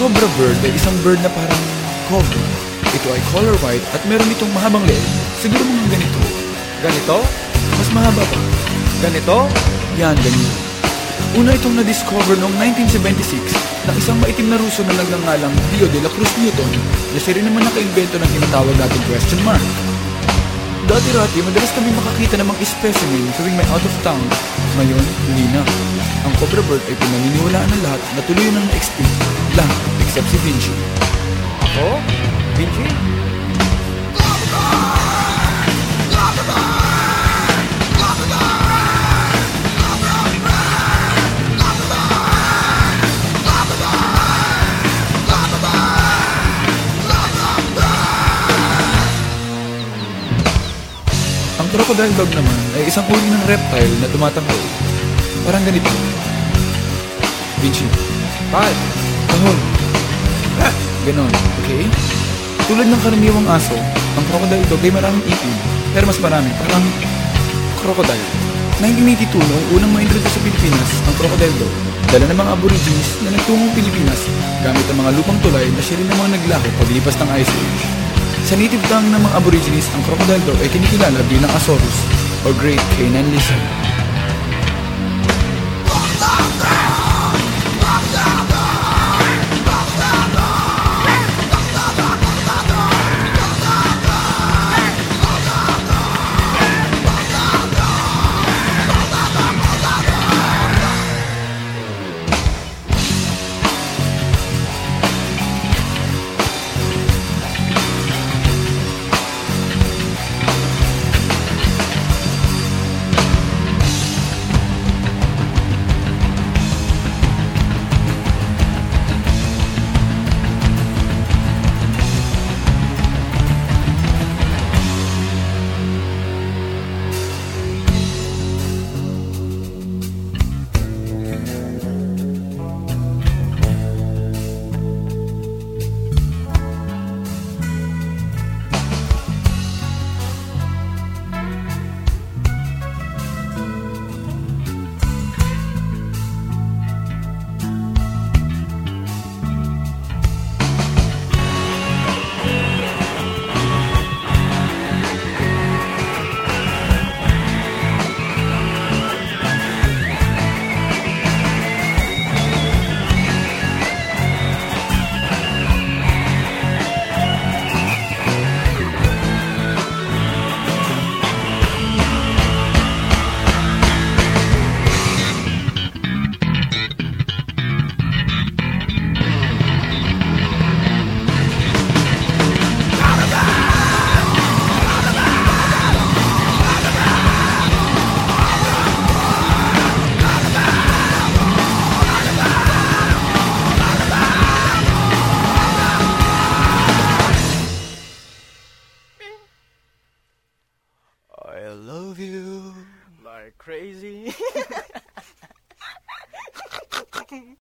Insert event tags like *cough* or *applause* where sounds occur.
Cobra bird ay isang bird na parang cobra. Ito ay color white at meron itong mahabang leeg. Siguro mga ganito. Ganito? Mas mahaba pa. Ganito? Yan, ganyan. Una itong na-discover noong 1976 ng isang maitim na Ruso na nagngangalang Dio de la Cruz Newton na siya rin naman nakaimbento ng tinatawag nating question mark. Dati-rati, madalas kami makakita ng mga specimen tuwing may out of town. Ngayon, hindi na. Ang cobra bird ay pinaniniwalaan ng lahat na tuloy nang na-extinct. Lahat, except si Vinci. Ako? Vinci? Crocodile dog naman ay isang uri ng reptile na tumatangkay. Parang ganito. Vinci, Bakit? tahol. Ganon, okay? Tulad ng karaniwang aso, ang crocodile dog ay maraming ipin, pero mas marami, parang crocodile. 1982, noong unang ma-introduce sa Pilipinas, ang crocodile dog, dala ng mga aborigines na nagtungong Pilipinas gamit ang mga lupang tulay na siya rin ang mga naglaho paglipas ng Ice Age. Sa native tongue ng mga aborigines, ang crocodile dog ay kinikilala bilang Asaurus or Great Canine Lizard. *gasps* like crazy. *laughs* *laughs*